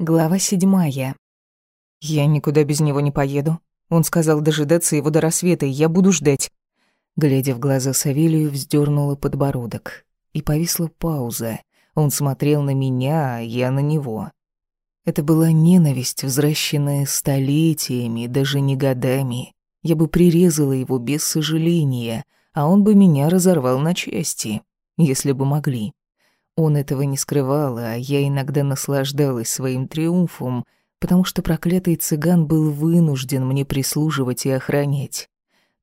Глава седьмая. «Я никуда без него не поеду. Он сказал дожидаться его до рассвета, и я буду ждать». Глядя в глаза Савелию, вздернула подбородок. И повисла пауза. Он смотрел на меня, а я на него. Это была ненависть, взращенная столетиями, даже не годами. Я бы прирезала его без сожаления, а он бы меня разорвал на части, если бы могли. Он этого не скрывал, а я иногда наслаждалась своим триумфом, потому что проклятый цыган был вынужден мне прислуживать и охранять,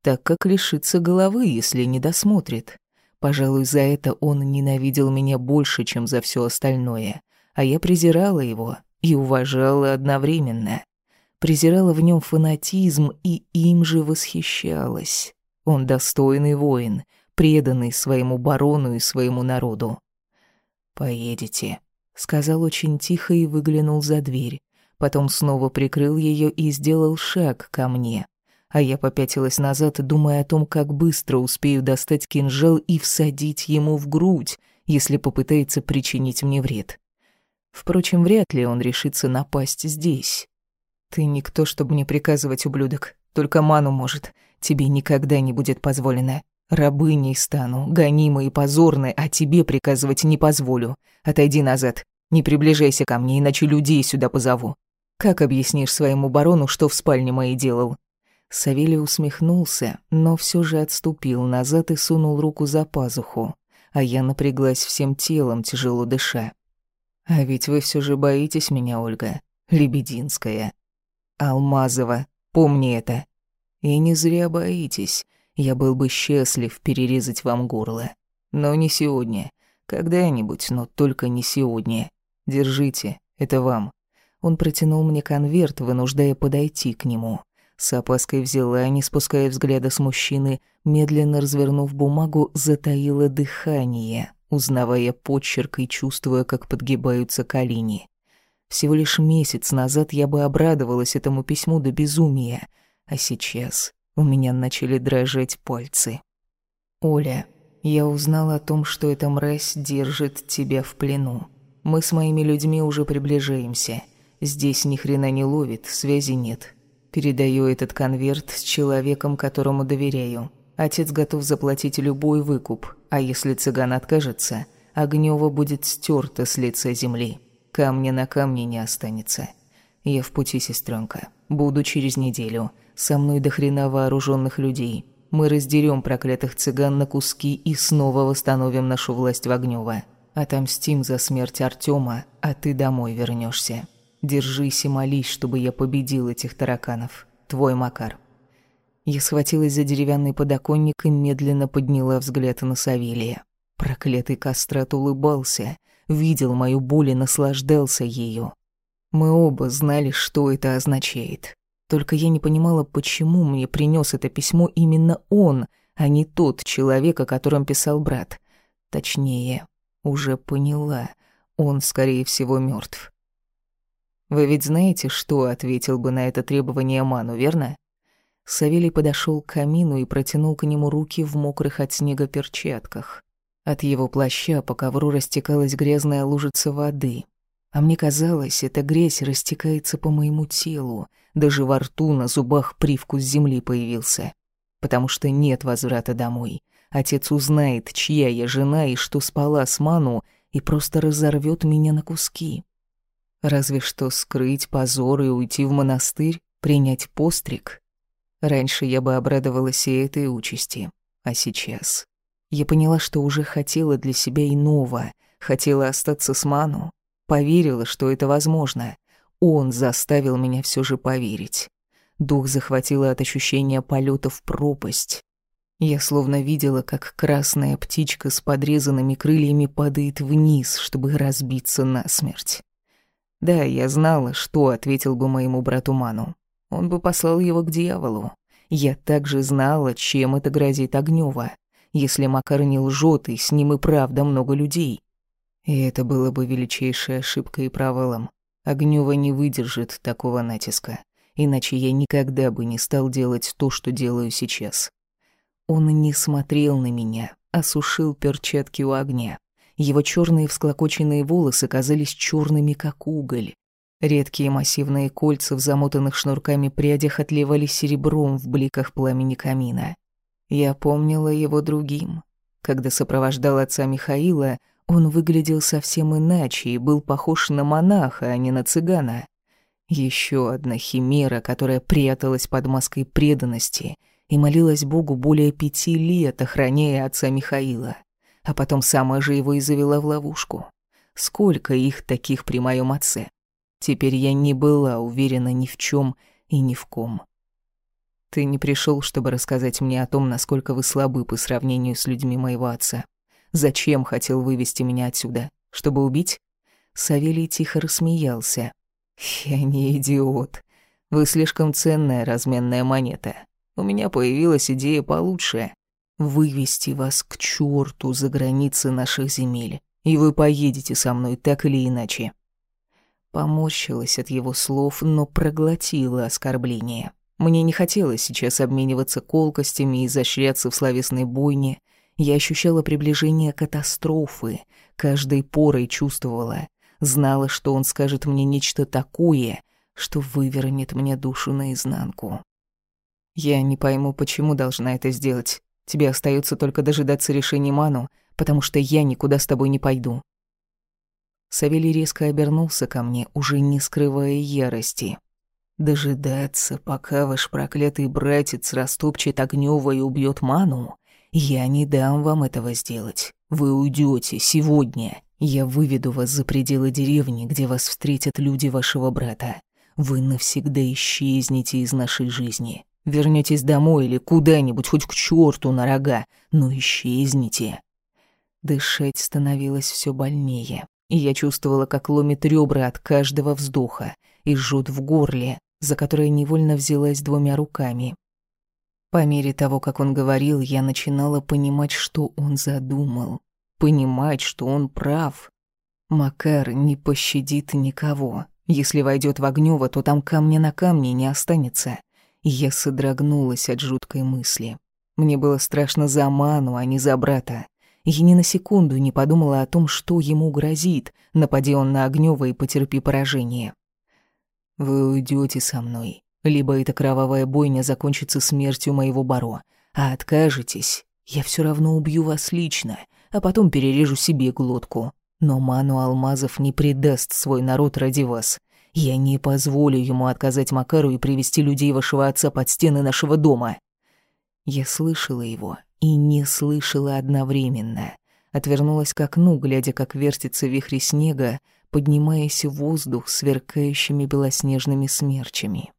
так как лишится головы, если не досмотрит. Пожалуй, за это он ненавидел меня больше, чем за все остальное, а я презирала его и уважала одновременно. Презирала в нем фанатизм и им же восхищалась. Он достойный воин, преданный своему барону и своему народу. «Поедете», — сказал очень тихо и выглянул за дверь. Потом снова прикрыл ее и сделал шаг ко мне. А я попятилась назад, думая о том, как быстро успею достать кинжал и всадить ему в грудь, если попытается причинить мне вред. Впрочем, вряд ли он решится напасть здесь. «Ты никто, чтобы мне приказывать, ублюдок. Только ману может. Тебе никогда не будет позволено. Рабыней стану, гонимой и позорной, а тебе приказывать не позволю. Отойди назад. Не приближайся ко мне, иначе людей сюда позову. Как объяснишь своему барону, что в спальне моей делал?» Савелий усмехнулся, но все же отступил назад и сунул руку за пазуху, а я напряглась всем телом, тяжело дыша. «А ведь вы все же боитесь меня, Ольга, Лебединская. Алмазова, помни это. И не зря боитесь. Я был бы счастлив перерезать вам горло. Но не сегодня. Когда-нибудь, но только не сегодня. Держите, это вам. Он протянул мне конверт, вынуждая подойти к нему. С опаской взяла, не спуская взгляда с мужчины, медленно развернув бумагу, затаила дыхание, узнавая почерк и чувствуя, как подгибаются колени. Всего лишь месяц назад я бы обрадовалась этому письму до безумия, а сейчас у меня начали дрожать пальцы. «Оля, я узнала о том, что эта мразь держит тебя в плену. Мы с моими людьми уже приближаемся. Здесь ни хрена не ловит, связи нет. Передаю этот конверт с человеком, которому доверяю. Отец готов заплатить любой выкуп, а если цыган откажется, Огнёва будет стерто с лица земли. Камня на камне не останется. Я в пути, сестренка. Буду через неделю. Со мной до хрена вооруженных людей. Мы раздерем проклятых цыган на куски и снова восстановим нашу власть в Огнёво. Отомстим за смерть Артема, а ты домой вернешься. Держись и молись, чтобы я победил этих тараканов. Твой Макар. Я схватилась за деревянный подоконник и медленно подняла взгляд на Савелия. Проклятый кастрат улыбался, видел мою боль и наслаждался ею. Мы оба знали, что это означает. Только я не понимала, почему мне принес это письмо именно он, а не тот человек, о котором писал брат. Точнее, уже поняла, он, скорее всего, мертв. Вы ведь знаете, что ответил бы на это требование Ману, верно? Савелий подошел к камину и протянул к нему руки в мокрых от снега перчатках. От его плаща по ковру растекалась грязная лужица воды. А мне казалось, эта грязь растекается по моему телу, даже во рту на зубах привкус земли появился. Потому что нет возврата домой. Отец узнает, чья я жена и что спала с Ману, и просто разорвет меня на куски. Разве что скрыть позор и уйти в монастырь, принять постриг. Раньше я бы обрадовалась и этой участи, а сейчас... Я поняла, что уже хотела для себя иного, хотела остаться с Ману, Поверила, что это возможно. Он заставил меня все же поверить. Дух захватило от ощущения полета в пропасть. Я словно видела, как красная птичка с подрезанными крыльями падает вниз, чтобы разбиться насмерть. Да, я знала, что ответил бы моему брату Ману. Он бы послал его к дьяволу. Я также знала, чем это грозит Огнёва. Если Макар не лжет, и с ним и правда много людей. И это было бы величайшей ошибкой и провалом. Огнёва не выдержит такого натиска, иначе я никогда бы не стал делать то, что делаю сейчас. Он не смотрел на меня, а сушил перчатки у огня. Его черные всклокоченные волосы казались черными, как уголь. Редкие массивные кольца в замотанных шнурками прядях отливали серебром в бликах пламени камина. Я помнила его другим. Когда сопровождал отца Михаила, он выглядел совсем иначе и был похож на монаха, а не на цыгана. Еще одна химера, которая пряталась под маской преданности и молилась Богу более пяти лет, охраняя отца Михаила. А потом сама же его и завела в ловушку. Сколько их таких при моем отце? Теперь я не была уверена ни в чем и ни в ком. Ты не пришел, чтобы рассказать мне о том, насколько вы слабы по сравнению с людьми моего отца. Зачем хотел вывести меня отсюда? Чтобы убить? Савелий тихо рассмеялся. Я не идиот. Вы слишком ценная разменная монета. У меня появилась идея получше. Вывести вас к черту за границы наших земель и вы поедете со мной так или иначе». Поморщилась от его слов, но проглотила оскорбление. Мне не хотелось сейчас обмениваться колкостями и изощряться в словесной бойне. Я ощущала приближение катастрофы, каждой порой чувствовала. Знала, что он скажет мне нечто такое, что вывернет мне душу наизнанку. Я не пойму, почему должна это сделать. Тебе остается только дожидаться решения Ману, потому что я никуда с тобой не пойду». Савелий резко обернулся ко мне, уже не скрывая ярости. «Дожидаться, пока ваш проклятый братец растопчет Огнёва и убьет Ману? Я не дам вам этого сделать. Вы уйдете сегодня. Я выведу вас за пределы деревни, где вас встретят люди вашего брата. Вы навсегда исчезнете из нашей жизни. Вернётесь домой или куда-нибудь, хоть к чёрту на рога, но исчезните. Дышать становилось все больнее, и я чувствовала, как ломит ребра от каждого вздоха и жжет в горле, за которое невольно взялась двумя руками. По мере того, как он говорил, я начинала понимать, что он задумал, понимать, что он прав. Макар не пощадит никого. Если войдет в Огнёво, то там камня на камне не останется. Я содрогнулась от жуткой мысли. Мне было страшно за Ману, а не за брата. Я ни на секунду не подумала о том, что ему грозит, напади он на Огнёва и потерпи поражение. «Вы уйдете со мной, либо эта кровавая бойня закончится смертью моего Баро, а откажетесь, я все равно убью вас лично, а потом перережу себе глотку. Но Ману Алмазов не предаст свой народ ради вас. Я не позволю ему отказать Макару и привести людей вашего отца под стены нашего дома». Я слышала его и не слышала одновременно. Отвернулась к окну, глядя, как вертится вихри снега, поднимаясь в воздух сверкающими белоснежными смерчами.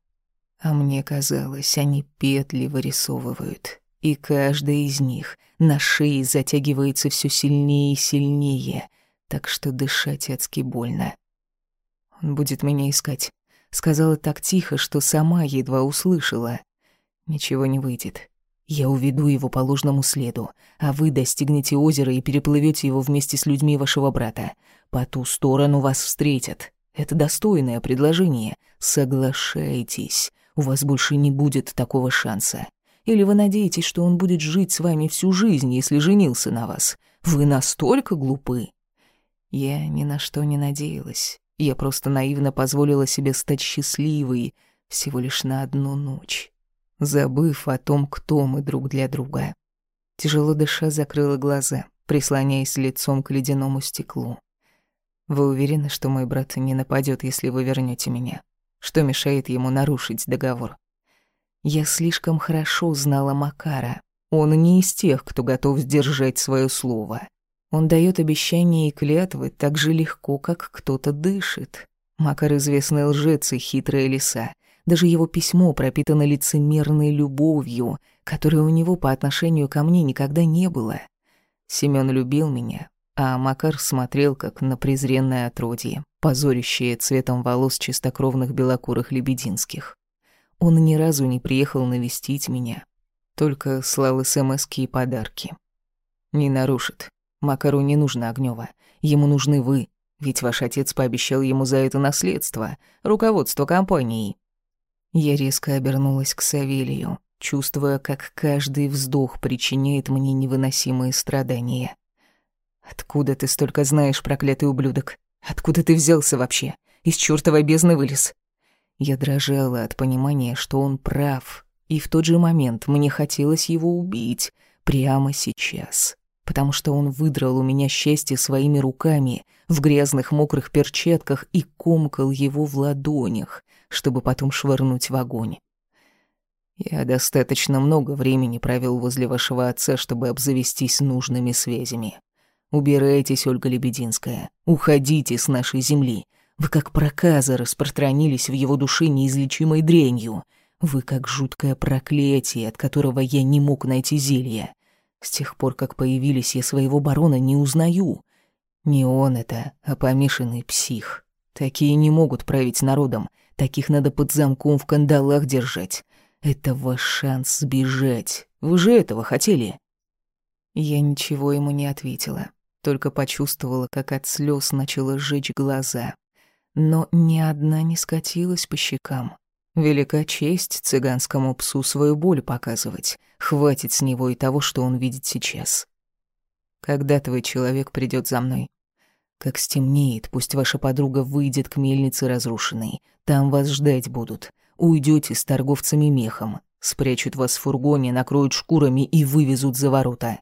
А мне казалось, они петли вырисовывают, и каждая из них на шее затягивается все сильнее и сильнее, так что дышать адски больно. Он будет меня искать. Сказала так тихо, что сама едва услышала. Ничего не выйдет. Я уведу его по ложному следу, а вы достигнете озера и переплывете его вместе с людьми вашего брата. По ту сторону вас встретят. Это достойное предложение. Соглашайтесь. У вас больше не будет такого шанса. Или вы надеетесь, что он будет жить с вами всю жизнь, если женился на вас? Вы настолько глупы. Я ни на что не надеялась. Я просто наивно позволила себе стать счастливой всего лишь на одну ночь забыв о том, кто мы друг для друга. Тяжело дыша закрыла глаза, прислоняясь лицом к ледяному стеклу. Вы уверены, что мой брат не нападет, если вы вернете меня? Что мешает ему нарушить договор? Я слишком хорошо знала Макара. Он не из тех, кто готов сдержать свое слово. Он дает обещания и клятвы так же легко, как кто-то дышит. Макар известный лжец и хитрая лиса — даже его письмо пропитано лицемерной любовью, которой у него по отношению ко мне никогда не было. Семён любил меня, а Макар смотрел как на презренное отродье, позорящее цветом волос чистокровных белокурых лебединских. Он ни разу не приехал навестить меня, только слал смски и подарки. Не нарушит. Макару не нужно Огнёва, ему нужны вы, ведь ваш отец пообещал ему за это наследство, руководство компанией. Я резко обернулась к Савелию, чувствуя, как каждый вздох причиняет мне невыносимые страдания. «Откуда ты столько знаешь, проклятый ублюдок? Откуда ты взялся вообще? из чёртовой бездны вылез. Я дрожала от понимания, что он прав, и в тот же момент мне хотелось его убить, прямо сейчас, потому что он выдрал у меня счастье своими руками в грязных мокрых перчатках и комкал его в ладонях, чтобы потом швырнуть в огонь. Я достаточно много времени провел возле вашего отца, чтобы обзавестись нужными связями. Убирайтесь, Ольга Лебединская. Уходите с нашей земли. Вы как проказы распространились в его душе неизлечимой дрянью. Вы как жуткое проклятие, от которого я не мог найти зелья. С тех пор, как появились, я своего барона не узнаю. Не он это, а помешанный псих. Такие не могут править народом. Таких надо под замком в кандалах держать. Это ваш шанс сбежать. Вы же этого хотели. Я ничего ему не ответила, только почувствовала, как от слез начало сжечь глаза но ни одна не скатилась по щекам. Велика честь цыганскому псу свою боль показывать. Хватит с него и того, что он видит сейчас. Когда твой человек придет за мной? Как стемнеет, пусть ваша подруга выйдет к мельнице разрушенной. Там вас ждать будут. Уйдете с торговцами мехом. Спрячут вас в фургоне, накроют шкурами и вывезут за ворота.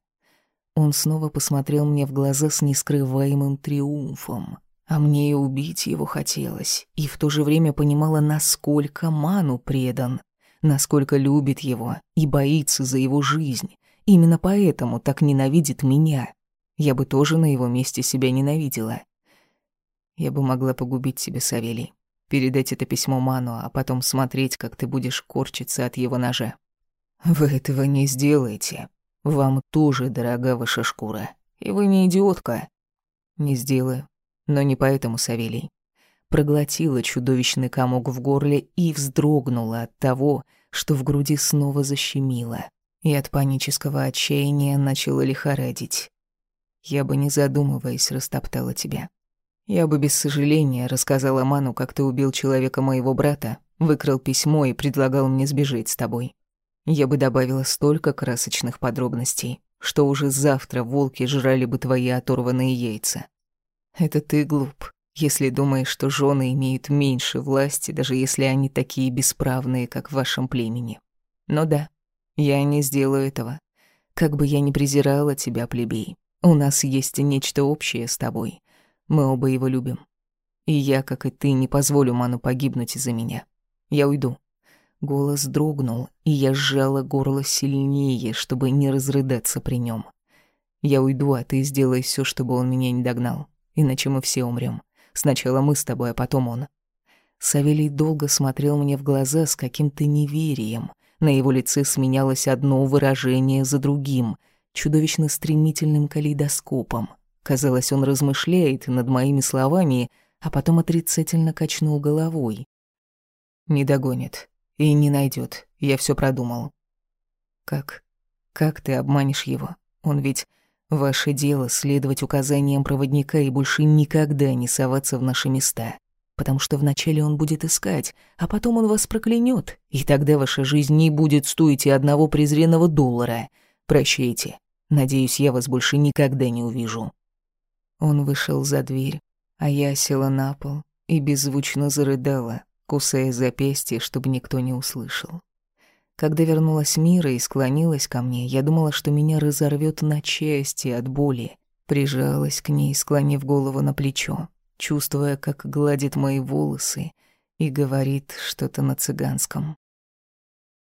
Он снова посмотрел мне в глаза с нескрываемым триумфом. А мне и убить его хотелось, и в то же время понимала, насколько Ману предан, насколько любит его и боится за его жизнь. Именно поэтому так ненавидит меня. Я бы тоже на его месте себя ненавидела. Я бы могла погубить тебя, Савелий. Передать это письмо Ману, а потом смотреть, как ты будешь корчиться от его ножа. Вы этого не сделаете. Вам тоже дорога ваша шкура. И вы не идиотка. Не сделаю. Но не поэтому Савелий. Проглотила чудовищный комок в горле и вздрогнула от того, что в груди снова защемило, и от панического отчаяния начала лихорадить. Я бы, не задумываясь, растоптала тебя. Я бы без сожаления рассказала Ману, как ты убил человека моего брата, выкрал письмо и предлагал мне сбежать с тобой. Я бы добавила столько красочных подробностей, что уже завтра волки жрали бы твои оторванные яйца. Это ты глуп, если думаешь, что жены имеют меньше власти, даже если они такие бесправные, как в вашем племени. Но да, я не сделаю этого. Как бы я ни презирала тебя, плебей, у нас есть нечто общее с тобой. Мы оба его любим. И я, как и ты, не позволю Ману погибнуть из-за меня. Я уйду. Голос дрогнул, и я сжала горло сильнее, чтобы не разрыдаться при нем. Я уйду, а ты сделай все, чтобы он меня не догнал иначе мы все умрем. Сначала мы с тобой, а потом он». Савелий долго смотрел мне в глаза с каким-то неверием. На его лице сменялось одно выражение за другим, чудовищно стремительным калейдоскопом. Казалось, он размышляет над моими словами, а потом отрицательно качнул головой. «Не догонит и не найдет. Я все продумал». «Как? Как ты обманешь его? Он ведь Ваше дело следовать указаниям проводника и больше никогда не соваться в наши места, потому что вначале он будет искать, а потом он вас проклянет, и тогда ваша жизнь не будет стоить и одного презренного доллара. Прощайте. Надеюсь, я вас больше никогда не увижу». Он вышел за дверь, а я села на пол и беззвучно зарыдала, кусая запястье, чтобы никто не услышал. Когда вернулась Мира и склонилась ко мне, я думала, что меня разорвет на части от боли. Прижалась к ней, склонив голову на плечо, чувствуя, как гладит мои волосы и говорит что-то на цыганском.